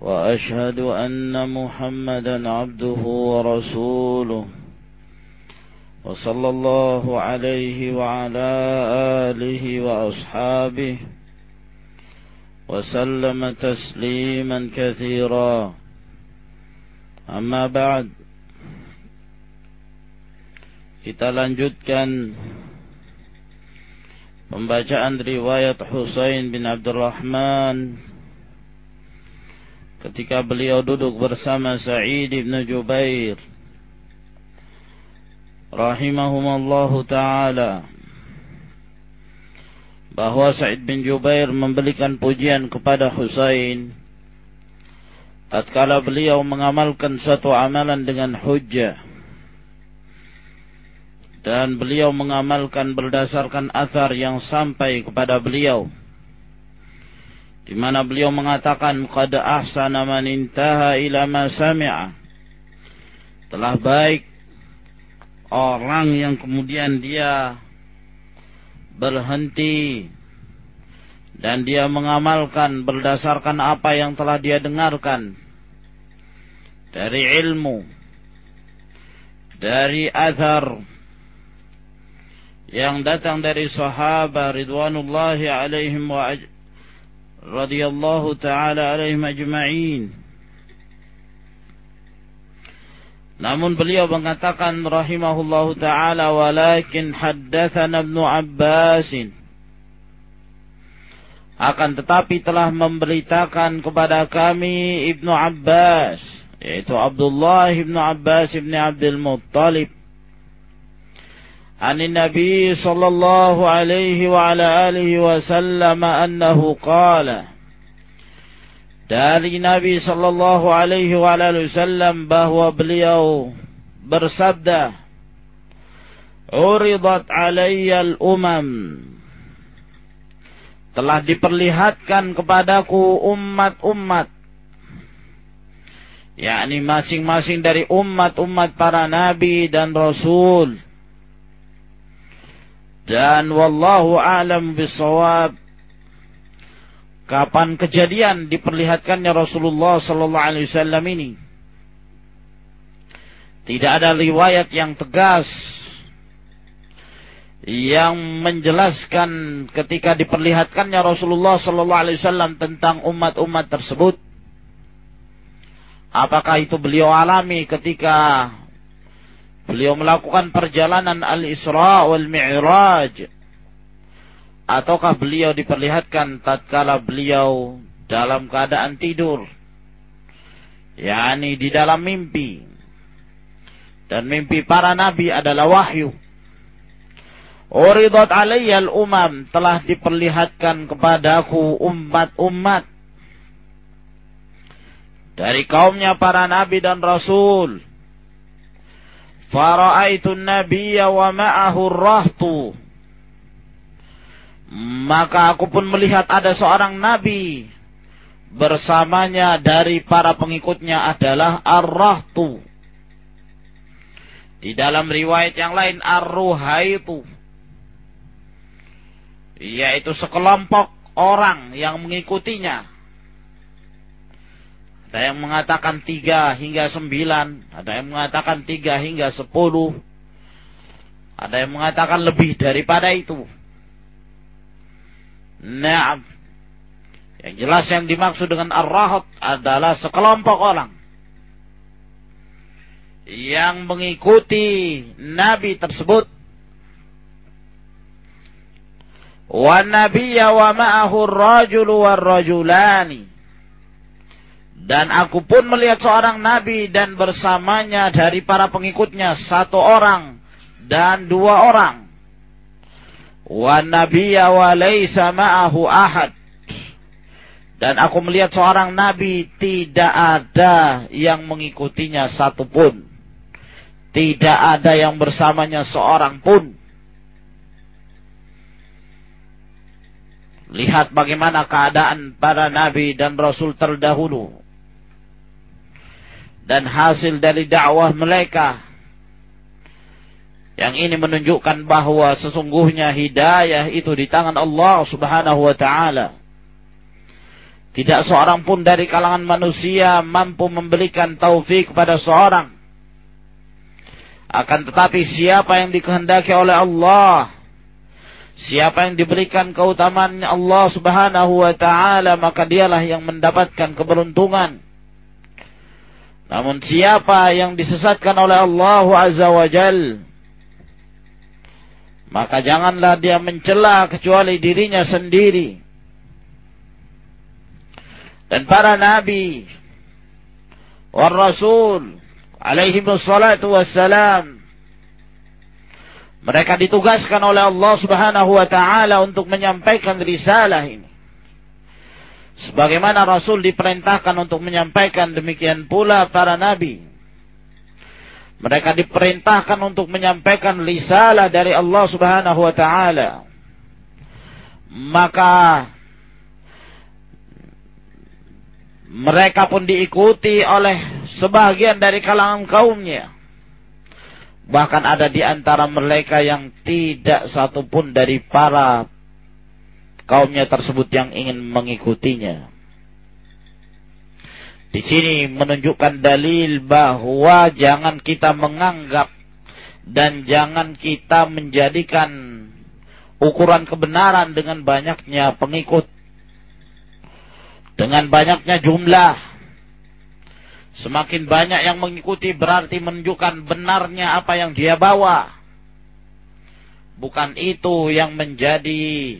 وأشهد أن محمدا عبده ورسوله وصلى الله عليه وعلى آله وأصحابه وسلم تسليما كثيرا. أما بعد Kita lanjutkan pembacaan riwayat Husain bin Abdurrahman ketika beliau duduk bersama Sa'id bin Jubair rahimahumallahu taala bahwa Sa'id bin Jubair memberikan pujian kepada Husain tatkala beliau mengamalkan suatu amalan dengan hujjah dan beliau mengamalkan berdasarkan athar yang sampai kepada beliau di mana beliau mengatakan qad ahsana man intaha ila ma sami'a. Telah baik orang yang kemudian dia berhenti dan dia mengamalkan berdasarkan apa yang telah dia dengarkan dari ilmu dari azhar yang datang dari sahabat ridwanullahi alaihim wa radhiyallahu taala alaihim ajma'in. Namun beliau mengatakan rahimahullahu taala walakin haddatsana ibnu Abbas akan tetapi telah memberitakan kepada kami Ibnu Abbas yaitu Abdullah Ibnu Abbas Ibnu Abdul Muttalib عن النبي صلى الله عليه وعلى آله وسلم أنه قال dari Nabi sallallahu alaihi wa alihi wasallam bahwa beliau bersabda Uridat alayya al-umam telah diperlihatkan kepadaku umat-umat yakni masing-masing dari umat-umat para nabi dan rasul dan wallahu alam bisawab. Kapan kejadian diperlihatkannya Rasulullah sallallahu alaihi wasallam ini? Tidak ada riwayat yang tegas yang menjelaskan ketika diperlihatkannya Rasulullah sallallahu alaihi wasallam tentang umat-umat tersebut. Apakah itu beliau alami ketika Beliau melakukan perjalanan Al-Isra wal Mi'raj. Ataukah beliau diperlihatkan tatkala beliau dalam keadaan tidur. yakni di dalam mimpi. Dan mimpi para nabi adalah wahyu. Uridat alayyal umam telah diperlihatkan kepadaku umat-umat dari kaumnya para nabi dan rasul Fara'aitu nabiyya wa ma'ahu. Maka aku pun melihat ada seorang nabi bersamanya dari para pengikutnya adalah ar-rahtu. Di dalam riwayat yang lain ar-ruhaitu. Yaitu sekelompok orang yang mengikutinya ada yang mengatakan tiga hingga sembilan. Ada yang mengatakan tiga hingga sepuluh. Ada yang mengatakan lebih daripada itu. Nah, yang jelas yang dimaksud dengan ar-rahat adalah sekelompok orang yang mengikuti nabi tersebut wa nabiyya wa ma'ahu ar-rajulu war-rajulani dan aku pun melihat seorang nabi dan bersamanya dari para pengikutnya satu orang dan dua orang. Wa nabiyya wa laysa ma'ahu ahad. Dan aku melihat seorang nabi tidak ada yang mengikutinya satupun. Tidak ada yang bersamanya seorang pun. Lihat bagaimana keadaan para nabi dan rasul terdahulu. Dan hasil dari dakwah mereka. Yang ini menunjukkan bahwa sesungguhnya hidayah itu di tangan Allah subhanahu wa ta'ala. Tidak seorang pun dari kalangan manusia mampu memberikan taufik kepada seorang akan tetapi siapa yang dikehendaki oleh Allah, siapa yang diberikan keutamaan Allah Subhanahu wa taala, maka dialah yang mendapatkan keberuntungan. Namun siapa yang disesatkan oleh Allah Azza wa Jal, maka janganlah dia mencela kecuali dirinya sendiri. Dan para nabi, war rasul, alaihi wassalatu wassalam. Mereka ditugaskan oleh Allah subhanahu wa ta'ala untuk menyampaikan risalah ini. Sebagaimana Rasul diperintahkan untuk menyampaikan demikian pula para nabi. Mereka diperintahkan untuk menyampaikan risalah dari Allah subhanahu wa ta'ala. Maka mereka pun diikuti oleh sebagian dari kalangan kaumnya. Bahkan ada di antara mereka yang tidak satupun dari para kaumnya tersebut yang ingin mengikutinya. Di sini menunjukkan dalil bahwa jangan kita menganggap dan jangan kita menjadikan ukuran kebenaran dengan banyaknya pengikut dengan banyaknya jumlah. Semakin banyak yang mengikuti berarti menunjukkan benarnya apa yang dia bawa. Bukan itu yang menjadi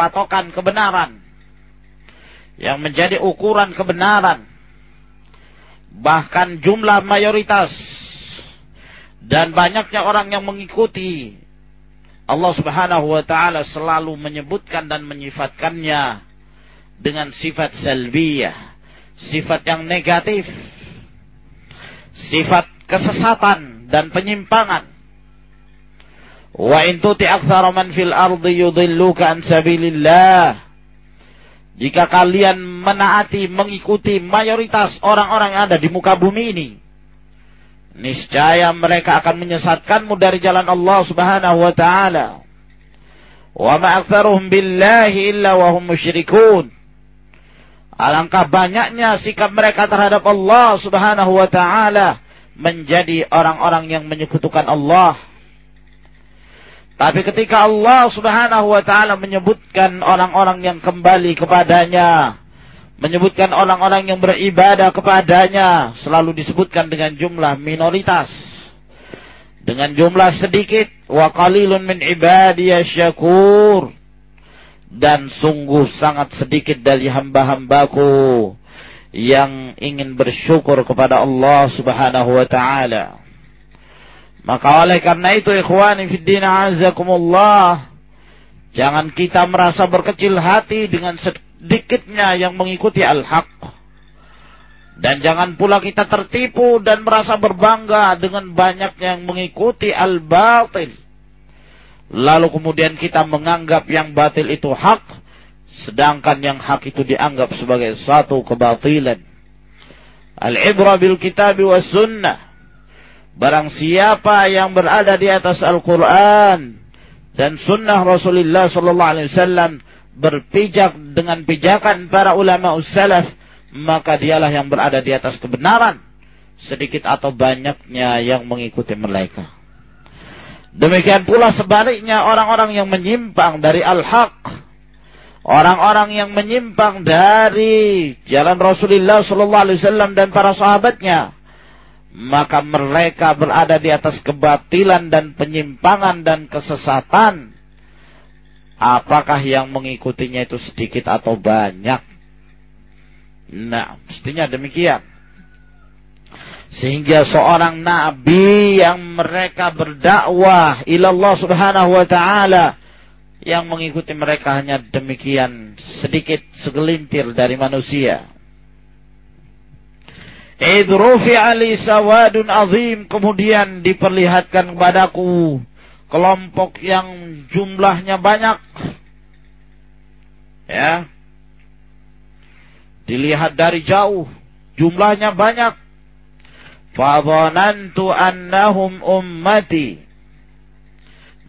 patokan kebenaran. Yang menjadi ukuran kebenaran. Bahkan jumlah mayoritas dan banyaknya orang yang mengikuti Allah Subhanahu wa taala selalu menyebutkan dan menyifatkannya dengan sifat salbiyah, sifat yang negatif, sifat kesesatan dan penyimpangan. Wa in tuti man fil ardi yudilluka an sabilillah. Jika kalian menaati, mengikuti mayoritas orang-orang yang ada di muka bumi ini, niscaya mereka akan menyesatkanmu dari jalan Allah Subhanahu wa taala. Wa ma aktsaruhum billahi illa wa hum musyrikun. Alangkah banyaknya sikap mereka terhadap Allah subhanahu wa ta'ala menjadi orang-orang yang menyekutukan Allah. Tapi ketika Allah subhanahu wa ta'ala menyebutkan orang-orang yang kembali kepadanya, menyebutkan orang-orang yang beribadah kepadanya, selalu disebutkan dengan jumlah minoritas. Dengan jumlah sedikit, wa qalilun min syakur dan sungguh sangat sedikit dari hamba-hambaku yang ingin bersyukur kepada Allah Subhanahu wa taala. Maka oleh karena itu ikhwani fid din azakumullah jangan kita merasa berkecil hati dengan sedikitnya yang mengikuti al-haq. Dan jangan pula kita tertipu dan merasa berbangga dengan banyak yang mengikuti al-batil Lalu kemudian kita menganggap yang batil itu hak, sedangkan yang hak itu dianggap sebagai suatu kebatilan. Al-ibra bil kitab wa sunnah. Barang siapa yang berada di atas Al-Quran dan sunnah Rasulullah sallallahu alaihi wasallam berpijak dengan pijakan para ulama salaf, maka dialah yang berada di atas kebenaran sedikit atau banyaknya yang mengikuti mereka. Demikian pula sebaliknya orang-orang yang menyimpang dari al-haq. Orang-orang yang menyimpang dari jalan Rasulullah sallallahu alaihi wasallam dan para sahabatnya, maka mereka berada di atas kebatilan dan penyimpangan dan kesesatan. Apakah yang mengikutinya itu sedikit atau banyak? Nah, mestinya demikian. Sehingga seorang nabi yang mereka berdakwah ilallah subhanahu wa ta'ala yang mengikuti mereka hanya demikian sedikit segelintir dari manusia. Idrufi ali sawadun azim kemudian diperlihatkan kepadaku kelompok yang jumlahnya banyak. Ya. Dilihat dari jauh jumlahnya banyak. Fadhanantu annahum ummati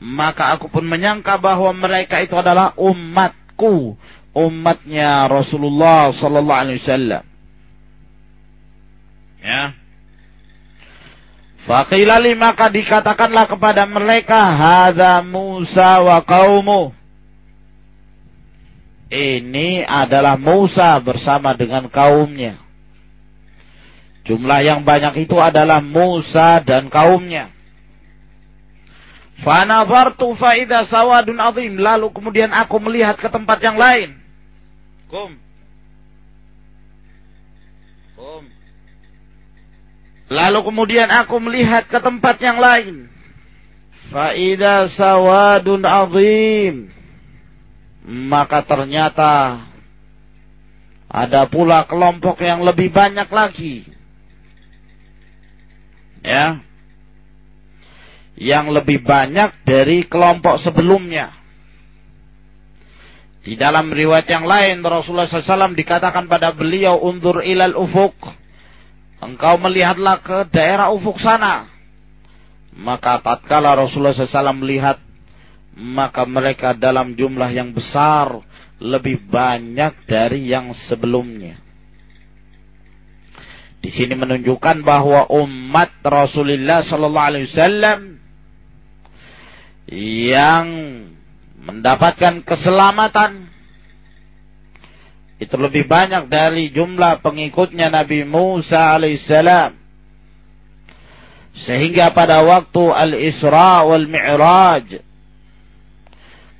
maka aku pun menyangka bahwa mereka itu adalah umatku, umatnya Rasulullah sallallahu alaihi wasallam. Ya. Faqilali maka dikatakanlah kepada mereka hadza Musa wa qaumu. Ini adalah Musa bersama dengan kaumnya. Jumlah yang banyak itu adalah Musa dan kaumnya. Fanazartu faida sawadun azim. Lalu kemudian aku melihat ke tempat yang lain. Kum. Kum. Lalu kemudian aku melihat ke tempat yang lain. Faida sawadun azim. Maka ternyata ada pula kelompok yang lebih banyak lagi. Ya yang lebih banyak dari kelompok sebelumnya. Di dalam riwayat yang lain Rasulullah SAW dikatakan pada beliau undur ilal ufuk. Engkau melihatlah ke daerah ufuk sana. Maka tatkala Rasulullah SAW melihat maka mereka dalam jumlah yang besar lebih banyak dari yang sebelumnya. Di sini menunjukkan bahwa umat Rasulullah Sallallahu Alaihi Wasallam yang mendapatkan keselamatan itu lebih banyak dari jumlah pengikutnya Nabi Musa alaihissalam. Sehingga pada waktu al-Isra wal Mi'raj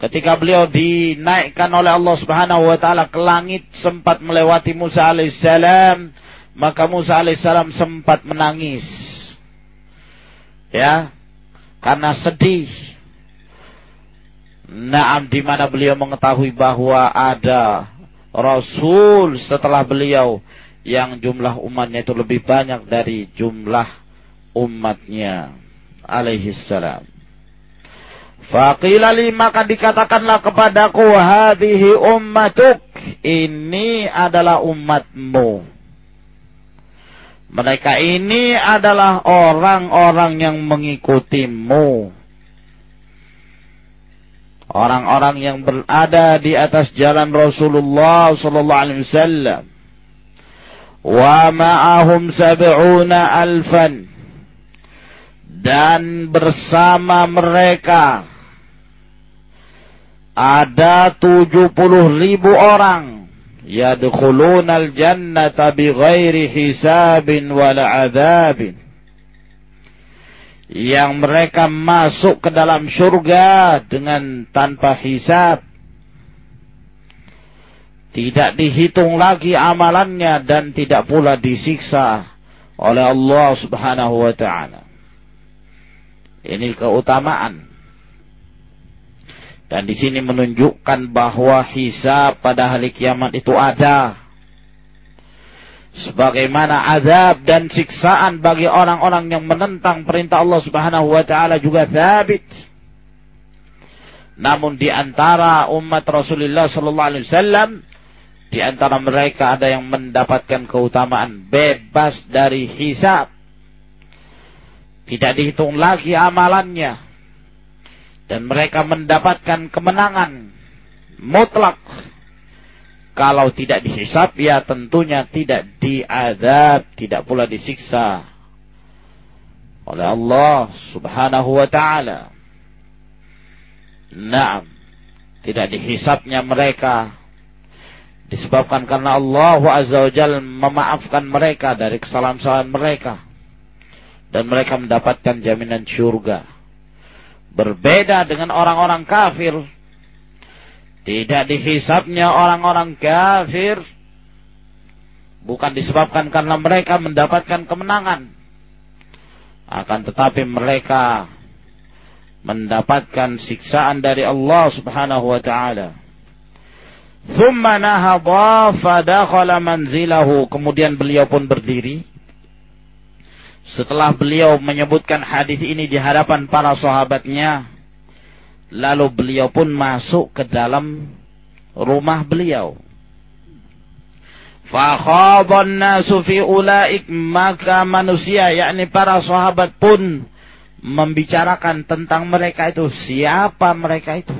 ketika beliau dinaikkan oleh Allah Subhanahu wa taala ke langit sempat melewati Musa alaihissalam maka Musa alaihissalam sempat menangis. Ya karena sedih. Naam di mana beliau mengetahui bahwa ada Rasul setelah beliau yang jumlah umatnya itu lebih banyak dari jumlah umatnya alaihi salam. Faqila maka dikatakanlah kepadaku hadhihi ummatuk ini adalah umatmu. Mereka ini adalah orang-orang yang mengikutimu orang-orang yang berada di atas jalan Rasulullah sallallahu alaihi wasallam. Wa ma'ahum sab'una alfan. Dan bersama mereka ada tujuh puluh ribu orang. Yadkhuluna al-jannata bighairi hisabin wala adabin yang mereka masuk ke dalam surga dengan tanpa hisab. Tidak dihitung lagi amalannya dan tidak pula disiksa oleh Allah Subhanahu wa taala. Ini keutamaan. Dan di sini menunjukkan bahwa hisab pada hari kiamat itu ada sebagaimana azab dan siksaan bagi orang-orang yang menentang perintah Allah Subhanahu wa taala juga sabit. Namun di antara umat Rasulullah sallallahu alaihi wasallam di antara mereka ada yang mendapatkan keutamaan bebas dari hisab. Tidak dihitung lagi amalannya. Dan mereka mendapatkan kemenangan mutlak kalau tidak dihisap ya tentunya tidak diadab, tidak pula disiksa. Oleh Allah Subhanahu wa taala. Naam, tidak dihisapnya mereka. Disebabkan karena Allah Azza wa Jal memaafkan mereka dari kesalahan-kesalahan mereka. Dan mereka mendapatkan jaminan syurga. Berbeda dengan orang-orang kafir tidak dihisapnya orang-orang kafir. Bukan disebabkan karena mereka mendapatkan kemenangan. Akan tetapi mereka mendapatkan siksaan dari Allah Subhanahu wa taala. Thumma nahadha fadakhala manzilahu. Kemudian beliau pun berdiri. Setelah beliau menyebutkan hadis ini di hadapan para sahabatnya, lalu beliau pun masuk ke dalam rumah beliau. Fakhadhan nasu fi ulaik maka manusia yakni para sahabat pun membicarakan tentang mereka itu siapa mereka itu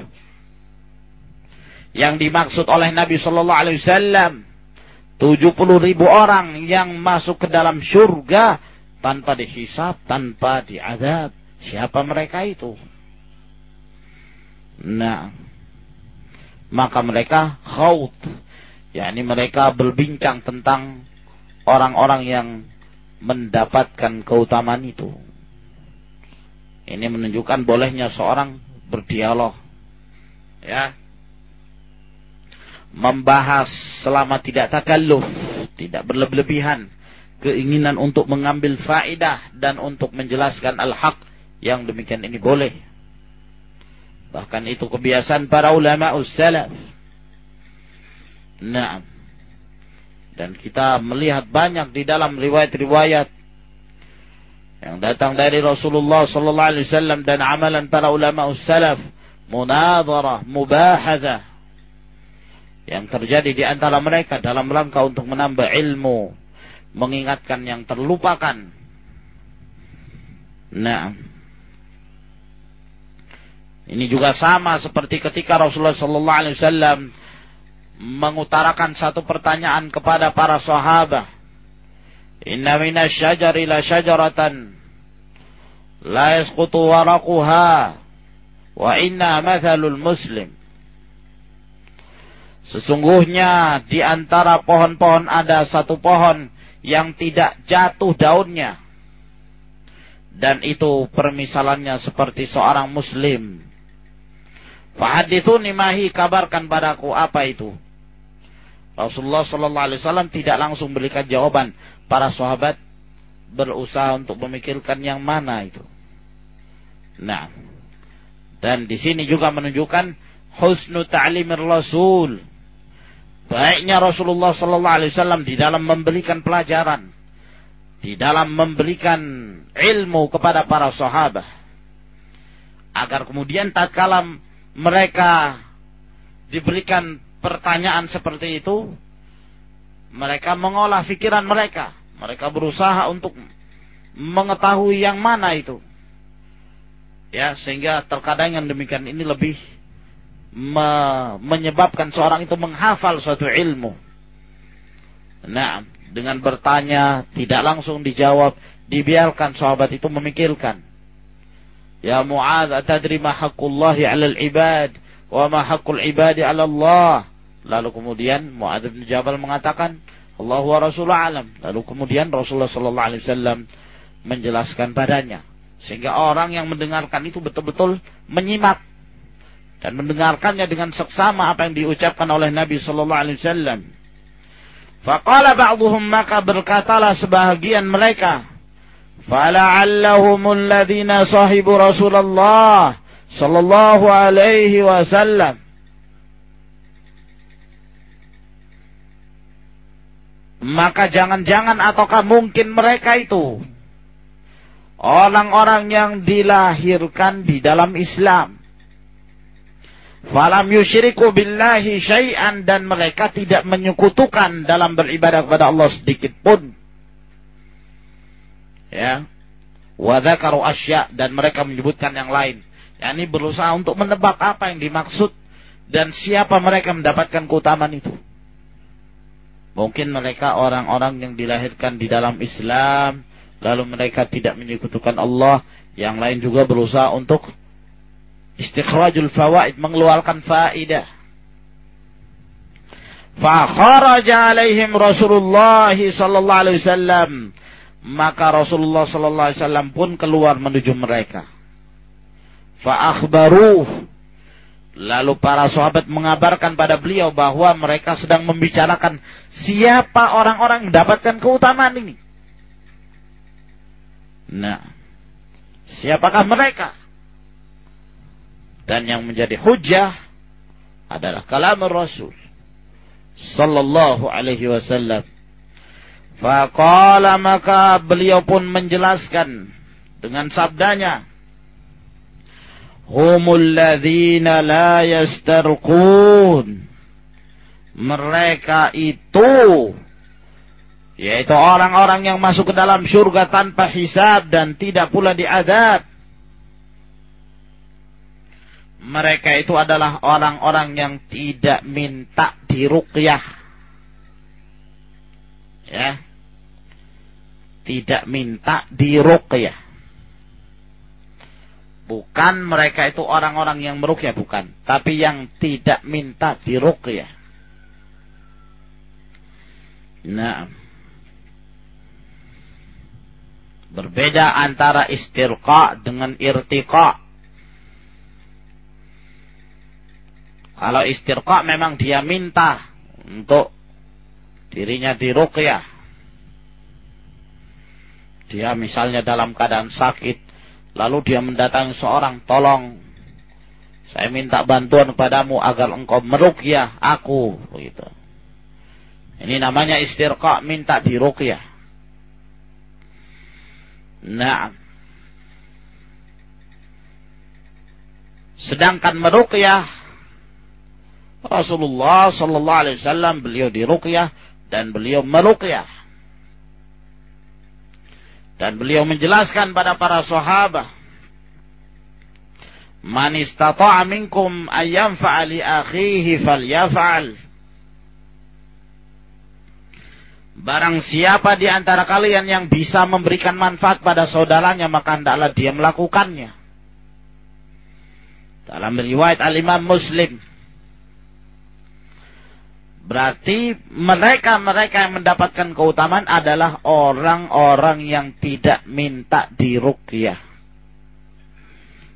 yang dimaksud oleh Nabi Shallallahu Alaihi Wasallam 70 ribu orang yang masuk ke dalam surga tanpa dihisap, tanpa diadab. Siapa mereka itu? Nah, maka mereka khawt, yakni mereka berbincang tentang orang-orang yang mendapatkan keutamaan itu. Ini menunjukkan bolehnya seorang berdialog. Ya. Membahas selama tidak takalluf, tidak berlebihan, keinginan untuk mengambil faedah dan untuk menjelaskan al-haq yang demikian ini boleh. Bahkan itu kebiasaan para ulama salaf. Nah, dan kita melihat banyak di dalam riwayat-riwayat yang datang dari Rasulullah sallallahu alaihi wasallam dan amalan para ulama salaf munadharah mubahadah yang terjadi di antara mereka dalam rangka untuk menambah ilmu mengingatkan yang terlupakan. Nah ini juga sama seperti ketika Rasulullah sallallahu alaihi wasallam mengutarakan satu pertanyaan kepada para sahabat Inna minas syajari la syajaratan la yasqutu waraquha wa inna mathalul muslim. Sesungguhnya di antara pohon-pohon ada satu pohon yang tidak jatuh daunnya. Dan itu permisalannya seperti seorang muslim. Fahadithuni mahi kabarkan padaku apa itu. Rasulullah Sallallahu Alaihi Wasallam tidak langsung berikan jawaban para sahabat berusaha untuk memikirkan yang mana itu. Nah, dan di sini juga menunjukkan husnu ta'limir Rasul. Baiknya Rasulullah sallallahu alaihi wasallam di dalam memberikan pelajaran, di dalam memberikan ilmu kepada para sahabat. Agar kemudian tatkala mereka diberikan pertanyaan seperti itu, mereka mengolah pikiran mereka mereka berusaha untuk mengetahui yang mana itu. Ya, sehingga terkadang yang demikian ini lebih me menyebabkan seorang itu menghafal suatu ilmu. Nah, dengan bertanya tidak langsung dijawab, dibiarkan sahabat itu memikirkan. Ya Mu'adz, atadri ma haqqullahi 'alal ibad wa ma haqqul ibadi 'ala Allah? Lalu kemudian Mu'adz bin Jabal mengatakan, Allah wa Rasulullah alam. Lalu kemudian Rasulullah Sallallahu menjelaskan padanya. Sehingga orang yang mendengarkan itu betul-betul menyimak. Dan mendengarkannya dengan seksama apa yang diucapkan oleh Nabi Sallallahu Alaihi Wasallam. Faqala ba'duhum maka berkatalah sebahagian mereka. Fala'allahumul ladhina sahibu Rasulullah Sallallahu Alaihi Wasallam. maka jangan-jangan ataukah mungkin mereka itu orang-orang yang dilahirkan di dalam Islam. Falam yusyriku billahi syai'an dan mereka tidak menyekutukan dalam beribadah kepada Allah sedikit pun. Ya. Wa dzakaru asya dan mereka menyebutkan yang lain. yakni berusaha untuk menebak apa yang dimaksud dan siapa mereka mendapatkan keutamaan itu. Mungkin mereka orang-orang yang dilahirkan di dalam Islam, lalu mereka tidak menyekutukan Allah, yang lain juga berusaha untuk istikhrajul fawaid, mengeluarkan faidah. kharaja alaihim Rasulullah sallallahu alaihi wasallam. Maka Rasulullah sallallahu alaihi wasallam pun keluar menuju mereka. akhbaruh Lalu para sahabat mengabarkan pada beliau bahwa mereka sedang membicarakan siapa orang-orang mendapatkan keutamaan ini. Nah, siapakah mereka? Dan yang menjadi hujah adalah kalam Rasul sallallahu alaihi wasallam. Faqala maka beliau pun menjelaskan dengan sabdanya Humul ladzina la yastarqun Mereka itu yaitu orang-orang yang masuk ke dalam surga tanpa hisab dan tidak pula diadab mereka itu adalah orang-orang yang tidak minta diruqyah. Ya. Tidak minta diruqyah. Bukan mereka itu orang-orang yang meruqyah, bukan. Tapi yang tidak minta diruqyah. Nah. Berbeda antara istirqa dengan irtiqa. Kalau istirqa memang dia minta untuk dirinya diruqyah. Dia misalnya dalam keadaan sakit, lalu dia mendatangi seorang, tolong saya minta bantuan kepadamu agar engkau meruqyah aku, begitu. Ini namanya istirqa, minta diruqyah. Nah. Sedangkan meruqyah Rasulullah sallallahu alaihi wasallam beliau diruqyah dan beliau meruqyah. Dan beliau menjelaskan pada para sahabat Man istata'a minkum ayyam fa'ali akhihi falyaf'al. Barang siapa di antara kalian yang bisa memberikan manfaat pada saudaranya, maka hendaklah dia melakukannya. Dalam riwayat Al-Imam Muslim, Berarti mereka-mereka yang mendapatkan keutamaan adalah orang-orang yang tidak minta diruqyah.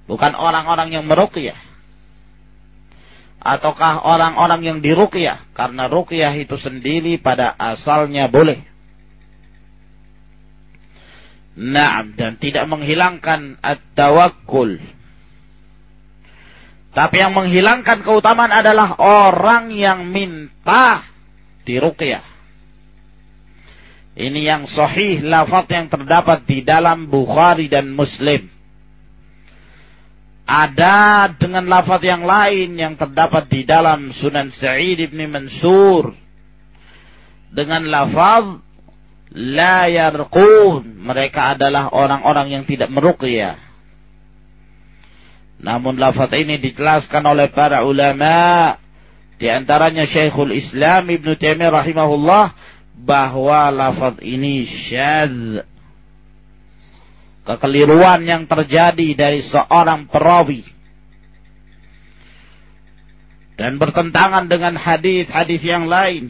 Bukan orang-orang yang meruqyah. Ataukah orang-orang yang diruqyah. Karena ruqyah itu sendiri pada asalnya boleh. Nah, dan tidak menghilangkan at-tawakkul tapi yang menghilangkan keutamaan adalah orang yang minta diruqyah. Ini yang sahih lafaz yang terdapat di dalam Bukhari dan Muslim. Ada dengan lafaz yang lain yang terdapat di dalam Sunan Sa'id ibn Mansur. Dengan lafaz la yarqun. Mereka adalah orang-orang yang tidak meruqyah. Namun lafaz ini dijelaskan oleh para ulama di antaranya Syekhul Islam Ibn Taimiyah rahimahullah bahwa lafaz ini syadz. Kekeliruan yang terjadi dari seorang perawi. Dan bertentangan dengan hadis-hadis yang lain.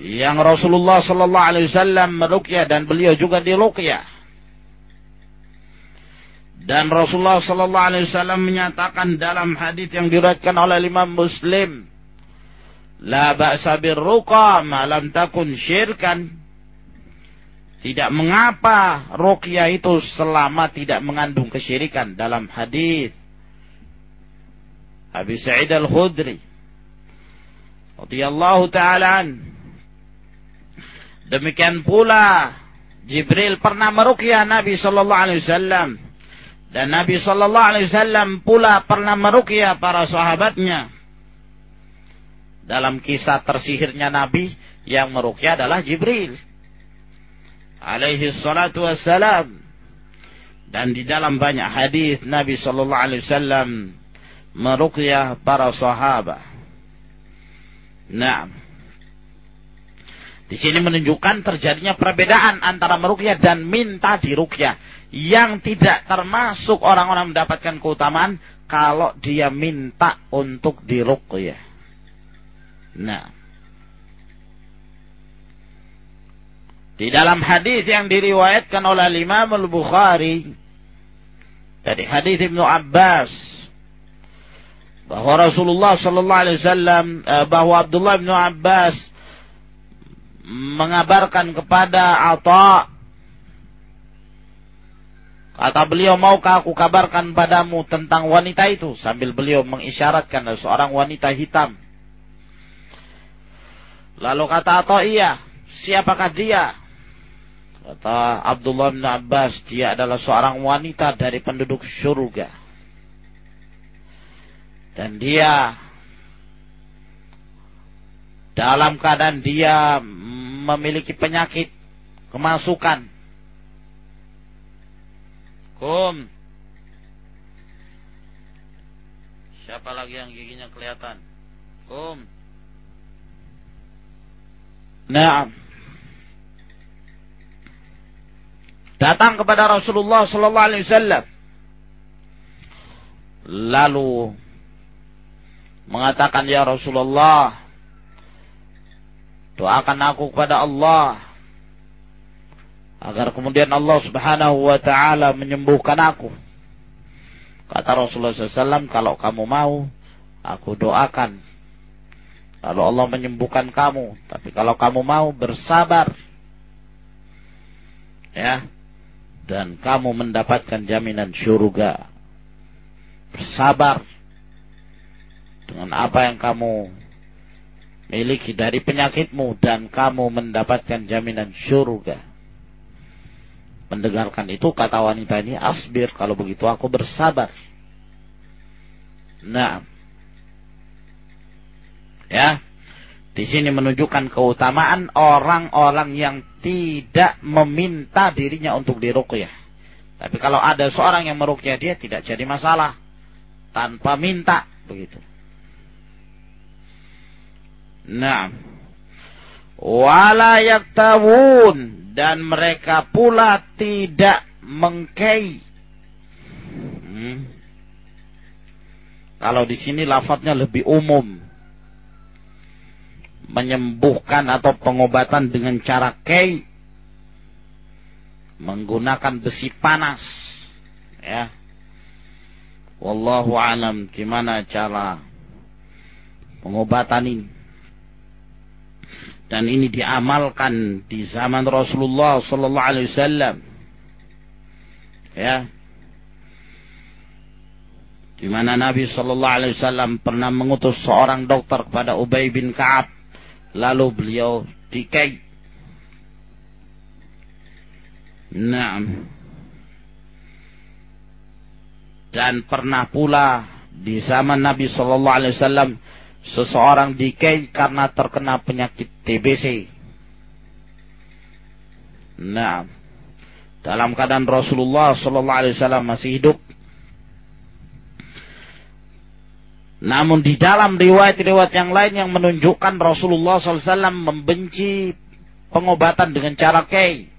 Yang Rasulullah sallallahu alaihi wasallam meruqyah dan beliau juga diruqyah dan Rasulullah sallallahu alaihi wasallam menyatakan dalam hadis yang diriwayatkan oleh Imam Muslim, "La ba'sa birruqa ma lam takun syirkan." Tidak mengapa ruqyah itu selama tidak mengandung kesyirikan dalam hadis. Abi Sa'id Al-Khudri radhiyallahu taala Demikian pula Jibril pernah meruqyah Nabi sallallahu alaihi wasallam dan Nabi Shallallahu Alaihi Wasallam pula pernah merukyah para sahabatnya. Dalam kisah tersihirnya Nabi yang merukyah adalah Jibril. Alaihi salatu wassalam. Dan di dalam banyak hadis Nabi Shallallahu Alaihi Wasallam merukyah para sahabat. Nah, di sini menunjukkan terjadinya perbedaan antara merukyah dan minta dirukyah yang tidak termasuk orang-orang mendapatkan keutamaan kalau dia minta untuk diruqyah. Nah. Di dalam hadis yang diriwayatkan oleh Imam Al-Bukhari dari hadis Ibnu Abbas bahwa Rasulullah sallallahu alaihi wasallam eh, bahwa Abdullah bin Abbas mengabarkan kepada Atha Kata beliau, maukah aku kabarkan padamu tentang wanita itu? Sambil beliau mengisyaratkan seorang wanita hitam. Lalu kata atau iya, siapakah dia? Kata Abdullah bin Abbas, dia adalah seorang wanita dari penduduk surga. Dan dia dalam keadaan dia memiliki penyakit kemasukan Kum. Siapa lagi yang giginya kelihatan? Kum. Nah. Datang kepada Rasulullah sallallahu alaihi wasallam. Lalu mengatakan ya Rasulullah doakan aku kepada Allah agar kemudian Allah Subhanahu wa taala menyembuhkan aku. Kata Rasulullah SAW, kalau kamu mau, aku doakan. Kalau Allah menyembuhkan kamu, tapi kalau kamu mau bersabar, ya, dan kamu mendapatkan jaminan syurga. Bersabar dengan apa yang kamu miliki dari penyakitmu dan kamu mendapatkan jaminan syurga mendengarkan itu kata wanita ini asbir kalau begitu aku bersabar. Nah, ya, di sini menunjukkan keutamaan orang-orang yang tidak meminta dirinya untuk diruqyah. Tapi kalau ada seorang yang meruqyah dia tidak jadi masalah tanpa minta begitu. Nah, wala yaktawun dan mereka pula tidak mengkei. Hmm. Kalau di sini lafadznya lebih umum. Menyembuhkan atau pengobatan dengan cara kei. Menggunakan besi panas. Ya. Wallahu alam gimana cara pengobatan ini dan ini diamalkan di zaman Rasulullah sallallahu alaihi wasallam. Ya. Di mana Nabi sallallahu alaihi wasallam pernah mengutus seorang dokter kepada Ubay bin Ka'ab. Lalu beliau dikai. Naam. Dan pernah pula di zaman Nabi sallallahu alaihi wasallam seseorang dikai karena terkena penyakit TBC. Nah, dalam keadaan Rasulullah Sallallahu Alaihi Wasallam masih hidup. Namun di dalam riwayat-riwayat yang lain yang menunjukkan Rasulullah SAW membenci pengobatan dengan cara kei.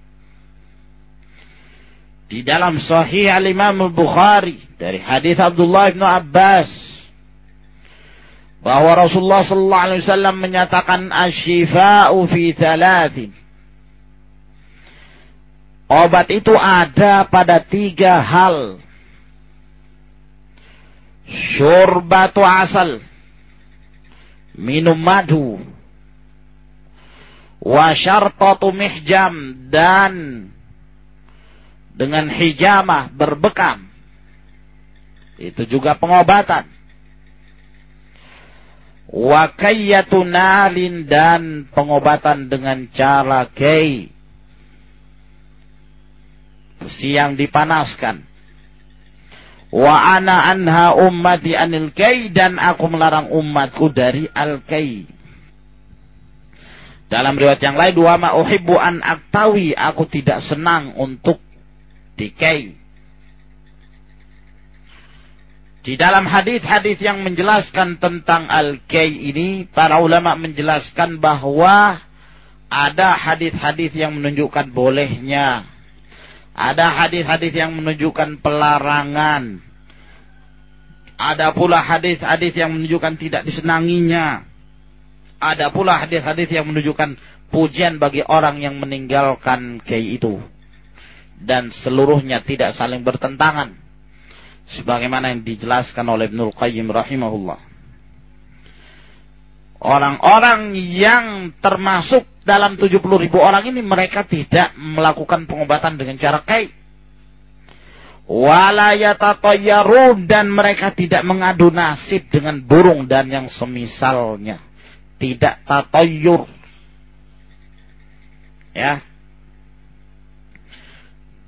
Di dalam Sahih Al Imam Al Bukhari dari hadis Abdullah bin Abbas bahwa Rasulullah sallallahu alaihi wasallam menyatakan asyifa'u fi thalathin. Obat itu ada pada tiga hal. Syurbatu asal. Minum madu. Wa syartatu mihjam. Dan dengan hijamah berbekam. Itu juga pengobatan Wakayatu nalin dan pengobatan dengan cara kei. Yang dipanaskan. Wa ana anha ummati anil kei dan aku melarang umatku dari al kei. Dalam riwayat yang lain, dua ma uhibbu an aktawi, aku tidak senang untuk dikei. Di dalam hadis-hadis yang menjelaskan tentang al-kay ini, para ulama menjelaskan bahwa ada hadis-hadis yang menunjukkan bolehnya. Ada hadis-hadis yang menunjukkan pelarangan. Ada pula hadis-hadis yang menunjukkan tidak disenanginya. Ada pula hadis-hadis yang menunjukkan pujian bagi orang yang meninggalkan kay itu. Dan seluruhnya tidak saling bertentangan sebagaimana yang dijelaskan oleh Ibnul Qayyim rahimahullah. Orang-orang yang termasuk dalam 70 ribu orang ini mereka tidak melakukan pengobatan dengan cara kai. walayatatayyarun dan mereka tidak mengadu nasib dengan burung dan yang semisalnya tidak tatayyur ya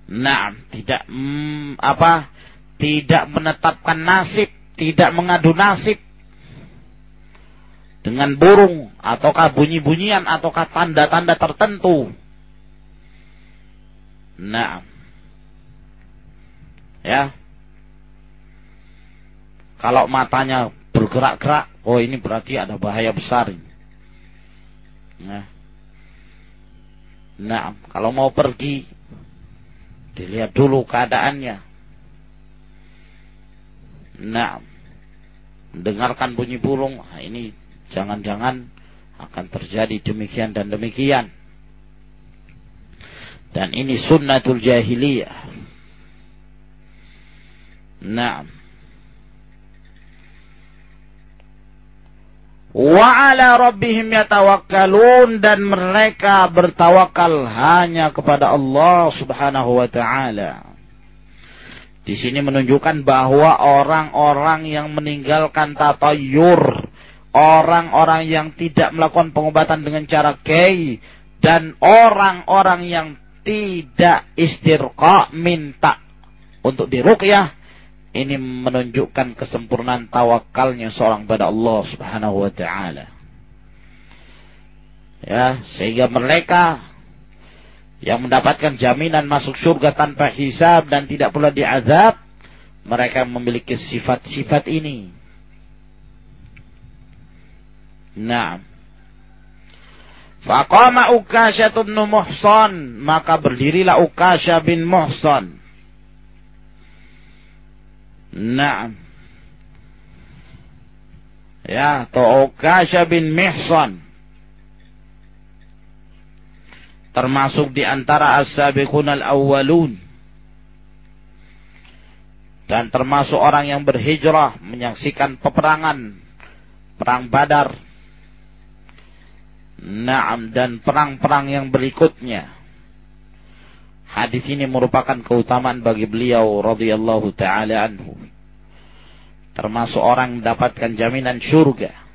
nah tidak mm, apa tidak menetapkan nasib tidak mengadu nasib dengan burung ataukah bunyi-bunyian ataukah tanda-tanda tertentu nah Ya. Kalau matanya bergerak-gerak, oh ini berarti ada bahaya besar. Nah. Nah, kalau mau pergi, dilihat dulu keadaannya. Nah, dengarkan bunyi burung, nah ini jangan-jangan akan terjadi demikian dan demikian. Dan ini sunnatul jahiliyah. Naam. Wa ala rabbihim yatawakkalun dan mereka bertawakal hanya kepada Allah Subhanahu wa taala. Di sini menunjukkan bahwa orang-orang yang meninggalkan tatayur, orang-orang yang tidak melakukan pengobatan dengan cara kei dan orang-orang yang tidak istirqa minta untuk diruqyah ini menunjukkan kesempurnaan tawakalnya seorang pada Allah Subhanahu wa taala. Ya, sehingga mereka yang mendapatkan jaminan masuk surga tanpa hisab dan tidak pula diazab, mereka memiliki sifat-sifat ini. Nah, Faqama Ukasha bin Muhsan, maka berdirilah Ukasha bin Muhsan Naam. Ya, atau Ukasha bin Mihsan. Termasuk di antara as-sabiqun al-awwalun. Dan termasuk orang yang berhijrah menyaksikan peperangan. Perang badar. Naam dan perang-perang yang berikutnya. Hadis ini merupakan keutamaan bagi beliau radhiyallahu taala anhu. Termasuk orang mendapatkan jaminan surga.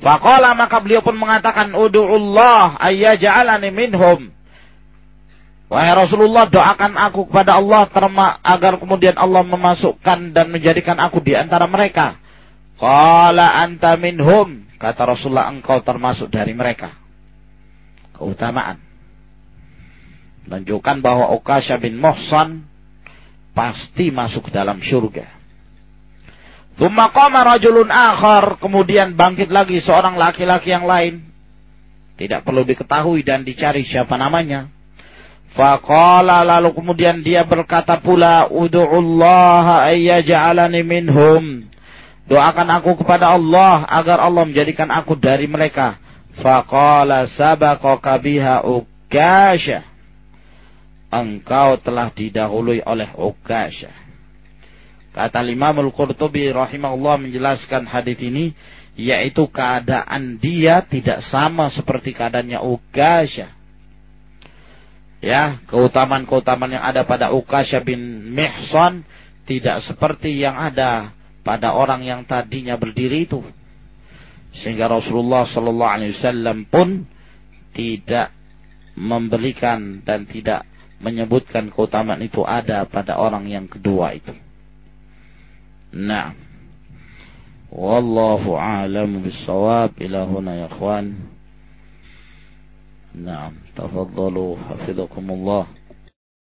Faqala maka beliau pun mengatakan ud'ullah ayyaj'alani minhum. Wahai Rasulullah doakan aku kepada Allah terma, agar kemudian Allah memasukkan dan menjadikan aku di antara mereka. Qala anta minhum. Kata Rasulullah engkau termasuk dari mereka. Keutamaan menunjukkan bahwa Ukasha bin Muhsan pasti masuk dalam surga. Thumma qama rajulun akhar, kemudian bangkit lagi seorang laki-laki yang lain. Tidak perlu diketahui dan dicari siapa namanya. Faqala lalu kemudian dia berkata pula, "Ud'ullaha ayyaj'alani minhum." Doakan aku kepada Allah agar Allah menjadikan aku dari mereka. Faqala sabaqaka biha Ukasha engkau telah didahului oleh Ukasha. Kata Imam Al-Qurtubi rahimahullah menjelaskan hadis ini yaitu keadaan dia tidak sama seperti keadaannya Ukasha. Ya, keutamaan-keutamaan yang ada pada Ukasha bin Mihsan tidak seperti yang ada pada orang yang tadinya berdiri itu. Sehingga Rasulullah sallallahu alaihi wasallam pun tidak memberikan dan tidak menyebutkan keutamaan itu ada pada orang yang kedua itu. Nah. Wallahu a'lam bissawab ila huna ya ikhwan. Naam, tafadhalu hafizakumullah.